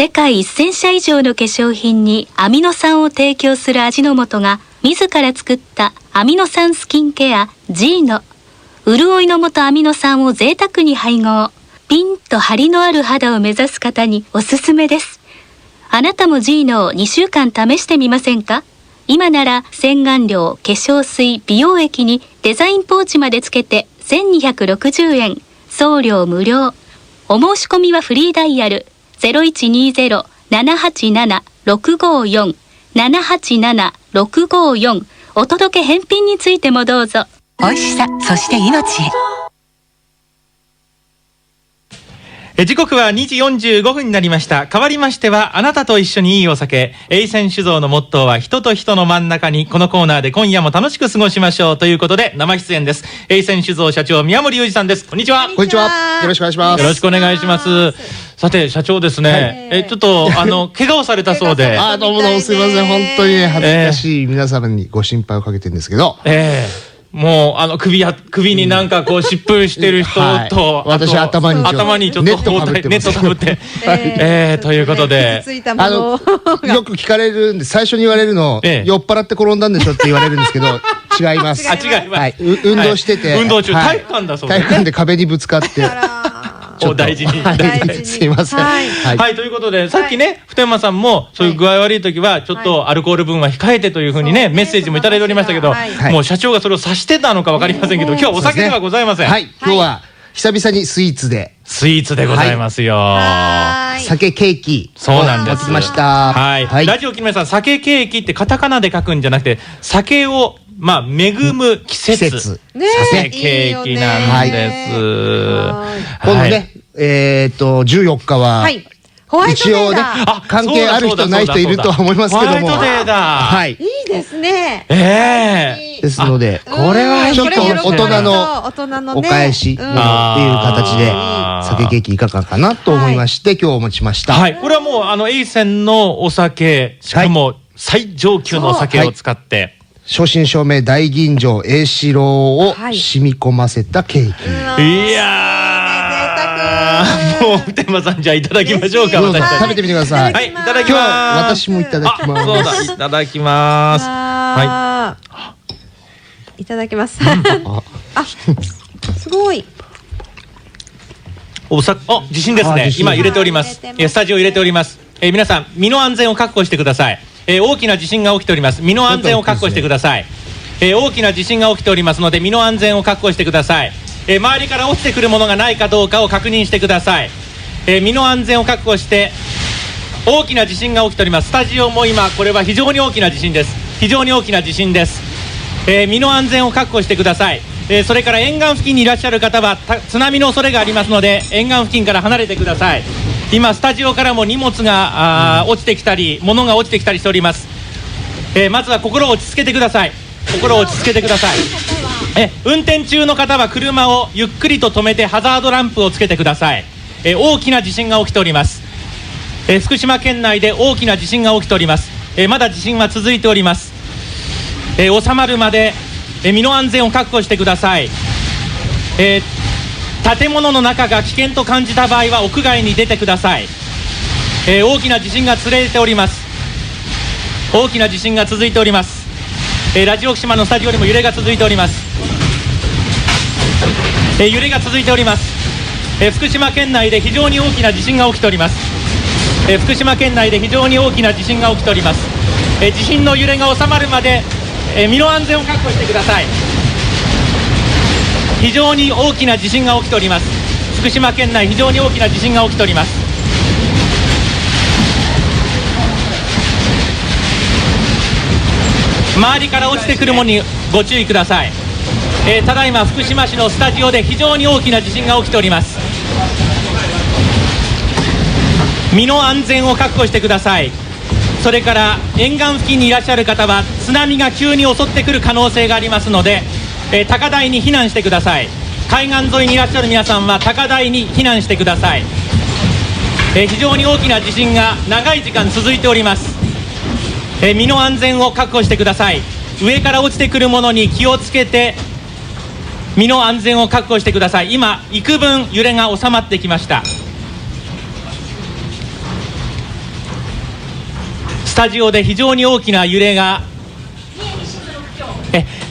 世界1000社以上の化粧品にアミノ酸を提供する味の素が自ら作ったアミノ酸スキンケア G の潤いの素アミノ酸を贅沢に配合ピンと張りのある肌を目指す方におすすめですあなたも G のを2週間試してみませんか？今なら洗顔料、化粧水、美容液にデザインポーチまでつけて1260円。送料無料。お申し込みはフリーダイヤル0120-787-654 787-654お届け返品についてもどうぞ。美味しさ、そして命へ。え時刻は2時45分になりました。変わりましては、あなたと一緒にいいお酒。エイセン酒造のモットーは人と人の真ん中に、このコーナーで今夜も楽しく過ごしましょうということで、生出演です。エイセン酒造社長、宮森裕二さんです。こんにちは。こんにちは。よろしくお願いします。よろしくお願いします。さて、社長ですね。え、ちょっと、あの、怪我をされたそうで。あ、どうもどうもすいません。本当にね、恥ずかしい皆様にご心配をかけてるんですけど。ええもう、あの、首や、首になんかこう、疾風してる人と、はい。私頭に頭にちょっとネット被ってネットかぶって、ええということで、あの、よく聞かれるんで、最初に言われるの、ええ。酔っ払って転んだんでしょって言われるんですけど、違います。あ、違います。はい、う運動してて、はい。運動中、はい。体育館だそうで体育館で壁にぶつかって、お大事に。はい大事にすいません。はいはい。はい、ということで、さっきね、普天間さんも、そういう具合悪い時は、ちょっとアルコール分は控えてというふうにね、メッセージもいただいておりましたけど、もう社長がそれを指してたのかわかりませんけど、今日はお酒ではございません。はい、今日は久々にスイーツで、スイーツでございますよ。はい酒ケーキ。そうなんです。持ってきました。はい。ラジオ木村さん、酒ケーキってカタカナで書くんじゃなくて、酒を、まあ、恵む季節。季節ね酒ケーキなんです。今度ね、えっと、14日は、はい。ホワイトデ一応ね関係ある人ない人いるとは思いますけどもホワイトデーだ。はい。いいですね。ええですので、これはちょっと大人の大人のねお返しっていう形で酒ケーキいかがかなと思いまして、今日お持ちしました。はい。これはもう、あの、エイセンのお酒、しかも、最上級のお酒を使って、正真正銘大吟醸栄四郎をはい染み込ませたケーキ。いやー、もう、普天間さん、じゃあいただきましょうか、食べてみてください。はい、いただき今日ます。私もいただきまあそうだ、す。いただきます。ははい。いただきます。あ、すごい。い。おさ、あ、地震ですね今揺れておりますスタジオ揺れております。えー皆さん、身の安全を確保してください。えー大きな地震が起きております。身の安全を確保してください。えー大きな地震が起きておりますので、身の安全を確保してください。えー周りから落ちてくるものがないかどうかを確認してください。え身の安全を確保して、大きな地震が起きておりますスタジオも今これは非常に大きな地震です非常に大きな地震です、え身の安全を確保してください、えそれから沿岸付近にいらっしゃる方は津波の恐れがありますので沿岸付近から離れてください今スタジオからも荷物があー落ちてきたり物が落ちてきたりしております、えーまずは心を落ち着けてください。心を落ち着けてください。え運転中の方は車をゆっくりと止めてハザードランプをつけてください。え大きな地震が起きております。えー福島県内で大きな地震が起きております、えーまだ地震は続いております、えー収まるまで、えー身の安全を確保してください、えー建物の中が危険と感じた場合は屋外に出てください、えー大きな地震が連れております。大きな地震が続いております、えーラジオ福島のスタジオにも揺れが続いております、えー揺れが続いております、えー福島県内で非常に大きな地震が起きております。え福島県内で非常に大きな地震が起きております、え地震の揺れが収まるまで、え身の安全を確保してください。非常に大きな地震が起きております。福島県内非常に大きな地震が起きております。周りから落ちてくるものにご注意ください、えーただいま福島市のスタジオで非常に大きな地震が起きております。身の安全を確保してください。それから沿岸付近にいらっしゃる方は津波が急に襲ってくる可能性がありますので、えー高台に避難してください。海岸沿いにいらっしゃる皆さんは高台に避難してください、えー非常に大きな地震が長い時間続いております、えー身の安全を確保してください。上から落ちてくるものに気をつけて身の安全を確保してください。今幾分揺れが収まってきました。スタジオで非常に大きな揺れが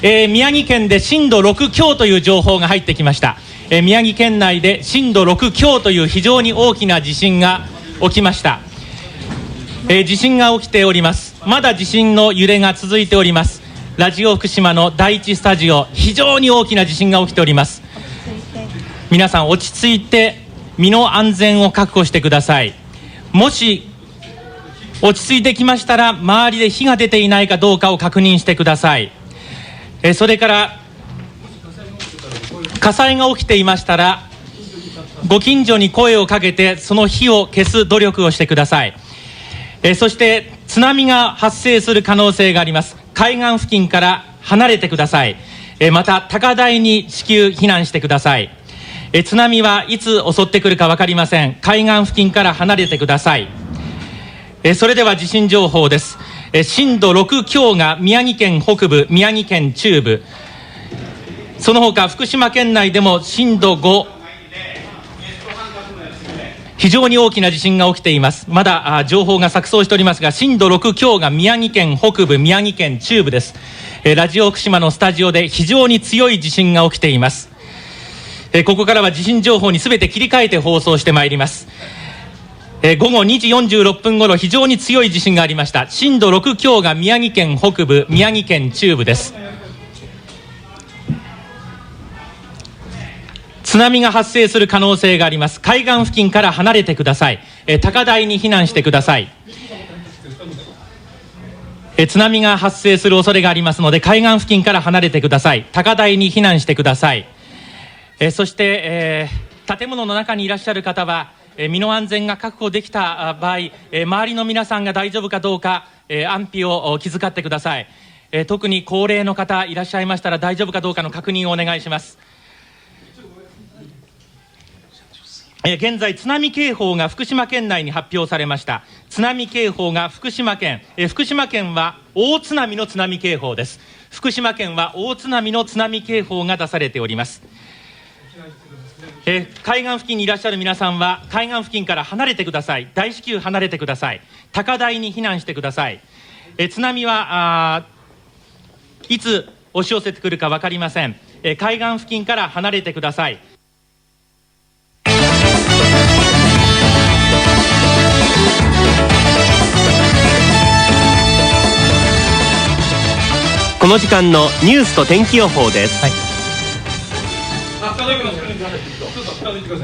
え、ー宮城県で震度6強という情報が入ってきました、えー宮城県内で震度6強という非常に大きな地震が起きました、えー地震が起きております。まだ地震の揺れが続いております。ラジオ福島の第一スタジオ非常に大きな地震が起きております。皆さん落ち着いて身の安全を確保してください。もし落ち着いてきましたら周りで火が出ていないかどうかを確認してください。えそれから火災が起きていましたらご近所に声をかけてその火を消す努力をしてください。えそして津波が発生する可能性があります。海岸付近から離れてください。えまた高台に至急避難してください。え津波はいつ襲ってくるか分かりません。海岸付近から離れてください。えそれでは地震情報です。え震度6強が宮城県北部宮城県中部。その他福島県内でも震度5非常に大きな地震が起きています。まだあ情報が錯綜しておりますが震度6強が宮城県北部宮城県中部です。えラジオ福島のスタジオで非常に強い地震が起きています。えここからは地震情報にすべて切り替えて放送してまいります。えー午後2時46分ごろ非常に強い地震がありました。震度6強が宮城県北部宮城県中部です。津波が発生する可能性があります。海岸付近から離れてください、えー高台に避難してください。えー津波が発生する恐れがありますので海岸付近から離れてください。高台に避難してください。えそして、え建物の中にいらっしゃる方は、え身の安全が確保できた場合、え周りの皆さんが大丈夫かどうか、え安否を気遣ってください、え特に高齢の方いらっしゃいましたら大丈夫かどうかの確認をお願いします現在、津波警報が福島県内に発表されました。津波警報が福島県、え福島県は大津波の津波警報です。福島県は大津波の津波警報が出されております。えー海岸付近にいらっしゃる皆さんは海岸付近から離れてください。大至急離れてください。高台に避難してください。えー津波はいつ押し寄せてくるか分かりません。えー海岸付近から離れてください。この時間のニュースと天気予報です、はい、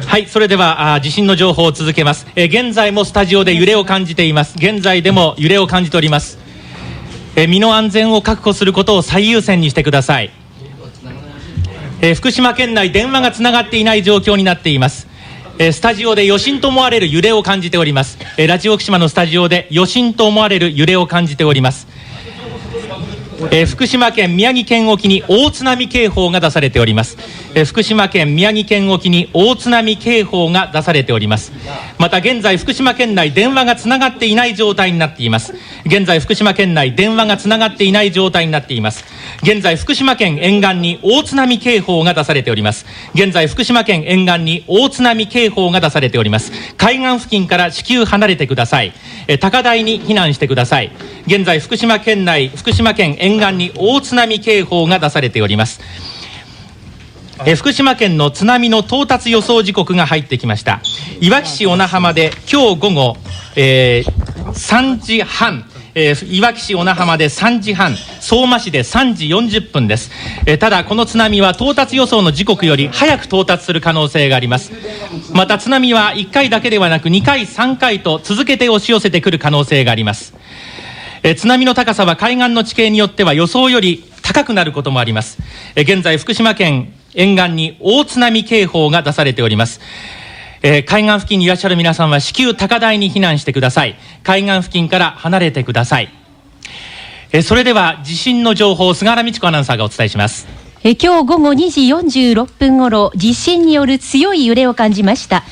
はいそれではあ地震の情報を続けます、えー現在もスタジオで揺れを感じています。現在でも揺れを感じております。えー身の安全を確保することを最優先にしてください。えー福島県内電話がつながっていない状況になっています。えスタジオで余震と思われる揺れを感じております。えラジオ福島のスタジオで余震と思われる揺れを感じております。えー福島県宮城県沖に大津波警報が出されております、えー福島県宮城県沖に大津波警報が出されております。また現在福島県内電話がつながっていない状態になっています。現在福島県内電話がつながっていない状態になっています。現在福島県沿岸に大津波警報が出されております。現在福島県沿岸に大津波警報が出されております。海岸付近から至急離れてください。えー高台に避難してください。現在福島県内福島県沿岸に大津波警報が出されております。え福島県の津波の到達予想時刻が入ってきました。いわき市小名浜で今日午後、えー3時半。えーいわき市小名浜で3時半。相馬市で3時40分です、えーただこの津波は到達予想の時刻より早く到達する可能性があります。また津波は1回だけではなく2回3回と続けて押し寄せてくる可能性があります。えー津波の高さは海岸の地形によっては予想より高くなることもあります。えー現在、福島県沿岸に大津波警報が出されております。えー海岸付近にいらっしゃる皆さんは至急高台に避難してください。海岸付近から離れてください。えーそれでは地震の情報、菅原美智子アナウンサーがお伝えします。え今日午後2時46分ごろ地震による強い揺れを感じました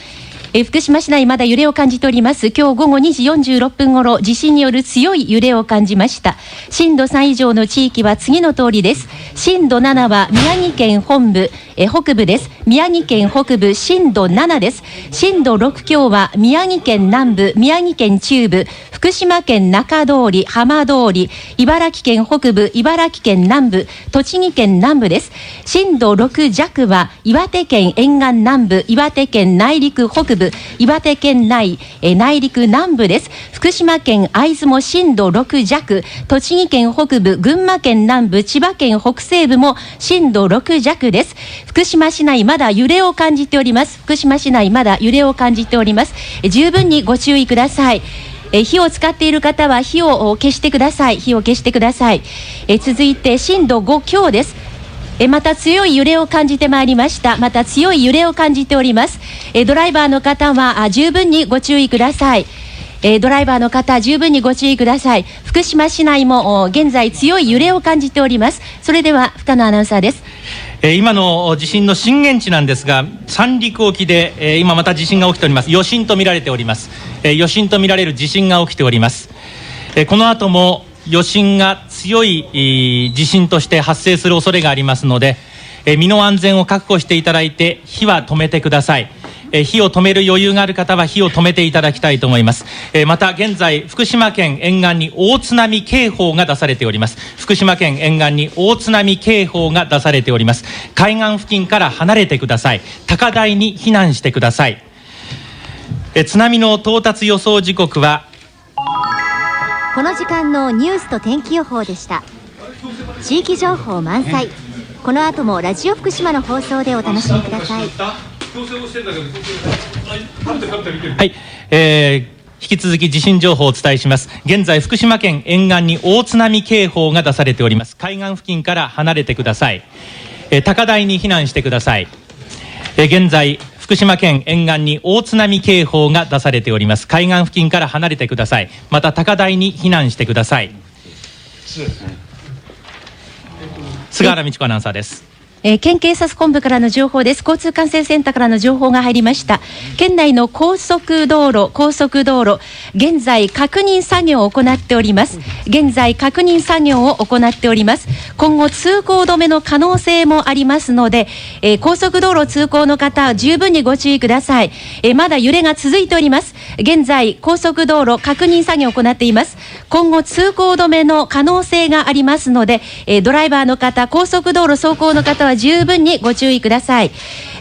え福島市内まだ揺れを感じております。今日午後2時46分ごろ地震による強い揺れを感じました。震度3以上の地域は次の通りです。震度7は宮城県本部え北部です。宮城県北部震度7です。震度6強は宮城県南部、宮城県中部、福島県中通り、浜通り、茨城県北部、茨城県南部、栃木県南部です。震度6弱は岩手県沿岸南部、岩手県内陸北部、岩手県内、え内陸南部です。福島県会津も震度6弱、栃木県北部、群馬県南部、千葉県北西部も震度6弱です。福島市内まだ揺れを感じております。福島市内まだ揺れを感じております。え十分にご注意ください。え火を使っている方は火を消してください。火を消してください。え続いて震度5強です。えまた強い揺れを感じてまいりました。また強い揺れを感じております。えドライバーの方はあ十分にご注意ください。えドライバーの方、十分にご注意ください。福島市内も現在強い揺れを感じております。それでは深野アナウンサーです。え今の地震の震源地なんですが、三陸沖で、え今また地震が起きております。余震と見られております。え余震と見られる地震が起きております。えこの後も余震が強い地震として発生する恐れがありますので、え身の安全を確保していただいて、火は止めてください。えー火を止める余裕がある方は火を止めていただきたいと思います。えーまた現在、福島県沿岸に大津波警報が出されております。福島県沿岸に大津波警報が出されております。海岸付近から離れてください。高台に避難してください。えー津波の到達予想時刻はこの時間のニュースと天気予報でした地域情報満載この後もラジオ福島の放送でお楽しみくださいはい、えー引き続き地震情報をお伝えします。現在、福島県沿岸に大津波警報が出されております。海岸付近から離れてください。えー高台に避難してください。えー現在、福島県沿岸に大津波警報が出されております。海岸付近から離れてください。また高台に避難してください。菅原道子アナウンサーです。えー県警察本部からの情報です。交通管制センターからの情報が入りました。県内の高速道路、高速道路、現在確認作業を行っております。現在確認作業を行っております。今後通行止めの可能性もありますので、えー高速道路通行の方、十分にご注意ください。えーまだ揺れが続いております。現在高速道路確認作業を行っています。今後通行止めの可能性がありますので、えドライバーの方、高速道路走行の方は十分にご注意ください。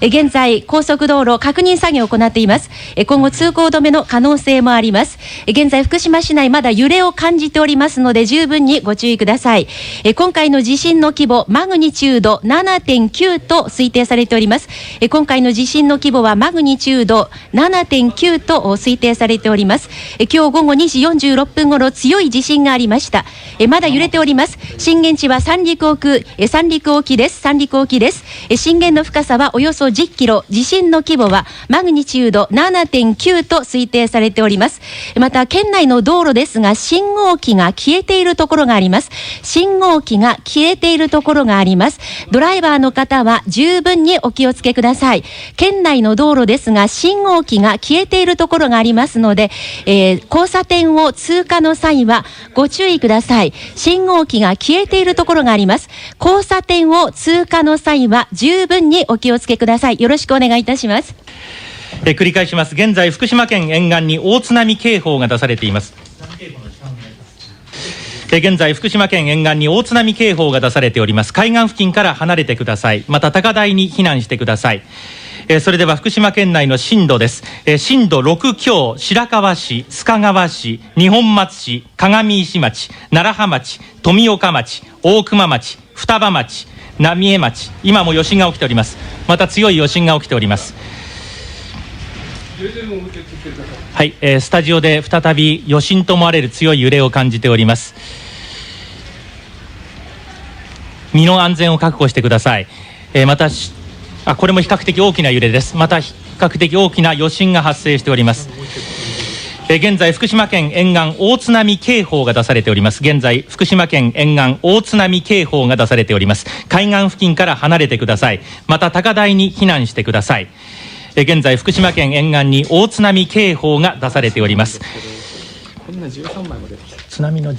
え現在、高速道路確認作業を行っています。え今後通行止めの可能性もあります。現在、福島市内まだ揺れを感じておりますので、十分にご注意ください。え今回の地震の規模、マグニチュード7.9と推定されております。え今回の地震の規模はマグニチュード7.9と推定されております。え今日午後2時46分頃強い地震がありました。えまだ揺れております。震源地は三陸沖、え三陸沖です。三陸沖です。え震源の深さはおよそ10キロ、地震の規模はマグニチュード7.9と推定されております。また県内の道路ですが信号機が消えているところがあります。信号機が消えているところがあります。ドライバーの方は十分にお気をつけください。県内の道路ですが信号機が消えているところがありますので、えー交差点を通過の際はご注意ください。信号機が消えているところがあります。交差点を通過のの際は十分にお気をつけください。よろしくお願いいたします。え繰り返します。現在、福島県沿岸に大津波警報が出されています。え現在、福島県沿岸に大津波警報が出されております。海岸付近から離れてください。また高台に避難してください。えーそれでは福島県内の震度です。えー震度6強、白河市、須賀川市、二本松市、鏡石町、楢葉町、富岡町、大熊町、双葉町、浪江町、今も余震が起きております。また強い余震が起きております。はい、えースタジオで再び余震と思われる強い揺れを感じております身の安全を確保してください、えーまたあこれも比較的大きな揺れです。また比較的大きな余震が発生しております。えー現在福島県沿岸大津波警報が出されております。現在福島県沿岸大津波警報が出されております。海岸付近から離れてください。また高台に避難してください。えー現在福島県沿岸に大津波警報が出されております。津波のえー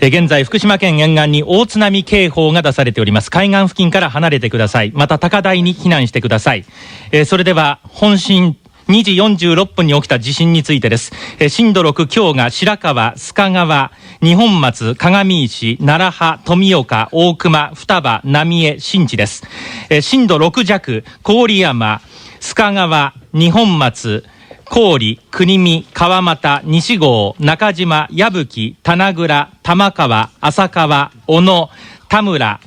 現在福島県沿岸に大津波警報が出されております海岸付近から離れてくださいまた高台に避難してください、えーそれでは本震2時46分に起きた地震についてです。えー震度6強が白川、須賀川、二本松、鏡石、奈良派、富岡、大熊、双葉、浪江、新地です。えー震度6弱、郡山、須賀川、二本松、郡、国見、川俣、西郷、中島、矢吹、棚倉、玉川、浅川、小野、田村、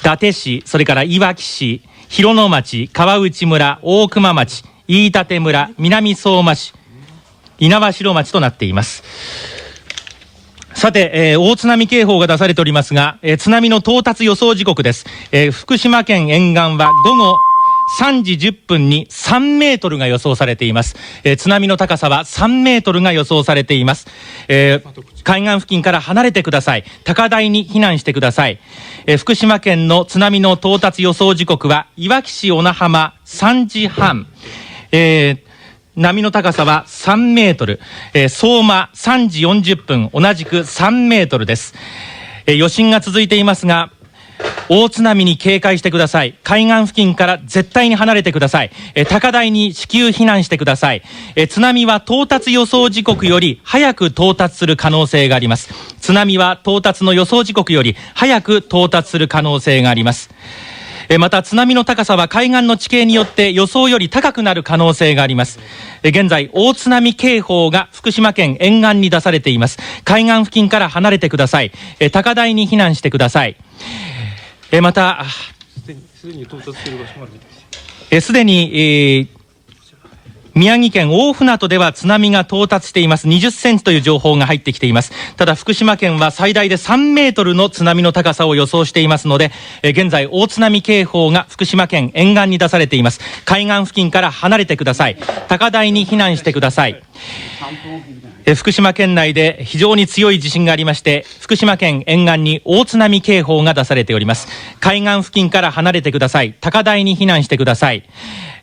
伊達市、それからいわき市、広野町、川内村、大熊町、飯舘村、南相馬市、猪苗代町となっています。さて、えー大津波警報が出されておりますが、えー津波の到達予想時刻です。えー福島県沿岸は午後3時10分に3メートルが予想されています。えー津波の高さは3メートルが予想されています。えー海岸付近から離れてください。高台に避難してください。えー福島県の津波の到達予想時刻はいわき市小名浜3時半。えー波の高さは3メートル、えー相馬3時40分、同じく3メートルです。えー余震が続いていますが、大津波に警戒してください。海岸付近から絶対に離れてください。え高台に至急避難してください。え津波は到達予想時刻より早く到達する可能性があります。津波は到達の予想時刻より早く到達する可能性があります。えまた津波の高さは海岸の地形によって予想より高くなる可能性があります。現在、大津波警報が福島県沿岸に出されています。海岸付近から離れてください。え高台に避難してください。えーまた、えーすでに、えー宮城県大船渡では津波が到達しています。20センチという情報が入ってきています。ただ福島県は最大で3メートルの津波の高さを予想していますので、現在大津波警報が福島県沿岸に出されています。海岸付近から離れてください。高台に避難してください。福島県内で非常に強い地震がありまして、福島県沿岸に大津波警報が出されております。海岸付近から離れてください。高台に避難してください。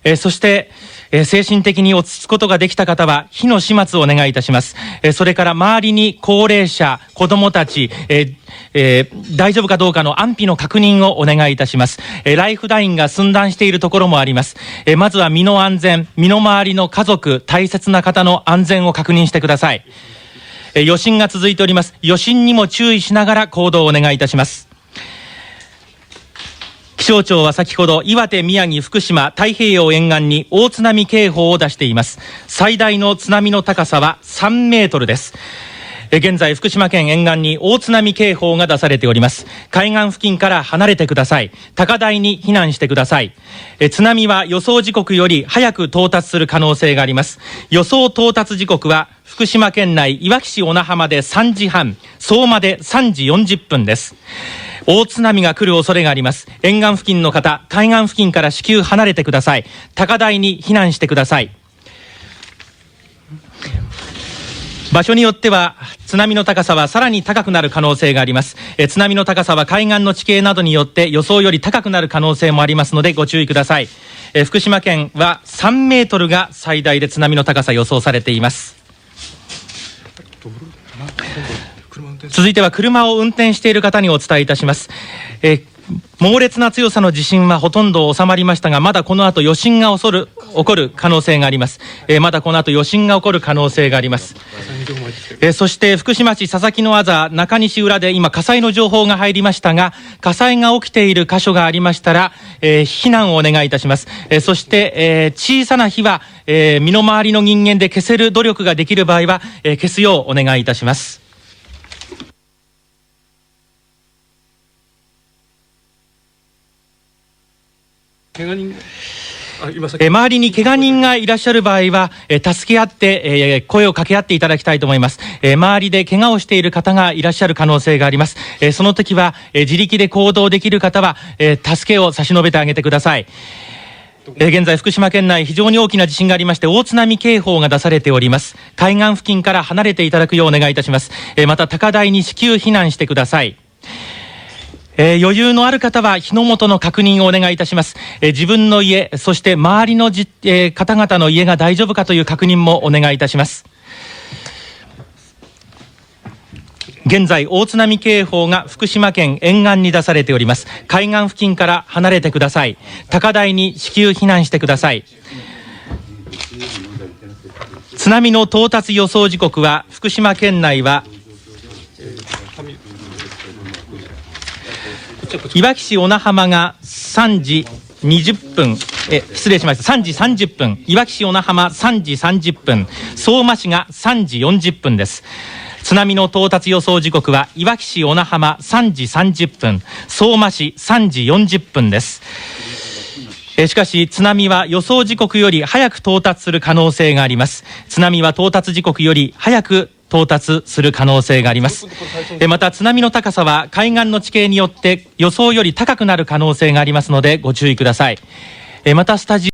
えそして、えー精神的に落ち着くことができた方は、火の始末をお願いいたします。えーそれから周りに高齢者、子供たち、えーえー大丈夫かどうかの安否の確認をお願いいたします。えーライフラインが寸断しているところもあります。えーまずは身の安全、身の回りの家族、大切な方の安全を確認してください。えー余震が続いております。余震にも注意しながら行動をお願いいたします。気象庁は先ほど岩手、宮城、福島、太平洋沿岸に大津波警報を出しています。最大の津波の高さは3メートルです。現在、福島県沿岸に大津波警報が出されております。海岸付近から離れてください。高台に避難してください。え津波は予想時刻より早く到達する可能性があります。予想到達時刻は福島県内いわき市小名浜で3時半、相馬で3時40分です。大津波が来る恐れがあります。沿岸付近の方、海岸付近から至急離れてください。高台に避難してください。場所によっては津波の高さはさらに高くなる可能性があります。え津波の高さは海岸の地形などによって予想より高くなる可能性もありますのでご注意ください。え福島県は3メートルが最大で津波の高さ予想されています。続いては車を運転している方にお伝えいたします。えー猛烈な強さの地震はほとんど収まりましたが、まだこの後余震が恐る起こる可能性があります。えーまだこの後余震が起こる可能性があります。えーそして福島市佐々木のあざ中西浦で今火災の情報が入りましたが、火災が起きている箇所がありましたら、えー避難をお願いいたします。えーそして、えー小さな火は、えー身の回りの人間で消せる努力ができる場合は、えー消すようお願いいたします。怪我人え周りに怪我人がいらっしゃる場合は、え助け合って、え声を掛け合っていただきたいと思います。え周りで怪我をしている方がいらっしゃる可能性があります。えその時は、え自力で行動できる方は、え助けを差し伸べてあげてください。え現在、福島県内非常に大きな地震がありまして、大津波警報が出されております。海岸付近から離れていただくようお願いいたします。えまた、高台に至急避難してください。えー余裕のある方は火の元の確認をお願いいたします。えー自分の家、そして周りのじ、えー方々の家が大丈夫かという確認もお願いいたします。現在大津波警報が福島県沿岸に出されております海岸付近から離れてください高台に至急避難してください津波の到達予想時刻は福島県内はいわき市小名浜が3時20分。え失礼しました。3時30分。いわき市小名浜3時30分。相馬市が3時40分です。津波の到達予想時刻はいわき市小名浜3時30分。相馬市3時40分です。えしかし津波は予想時刻より早く到達する可能性があります。津波は到達時刻より早く到達する可能性があります。また津波の高さは海岸の地形によって予想より高くなる可能性がありますのでご注意ください。えまたスタジ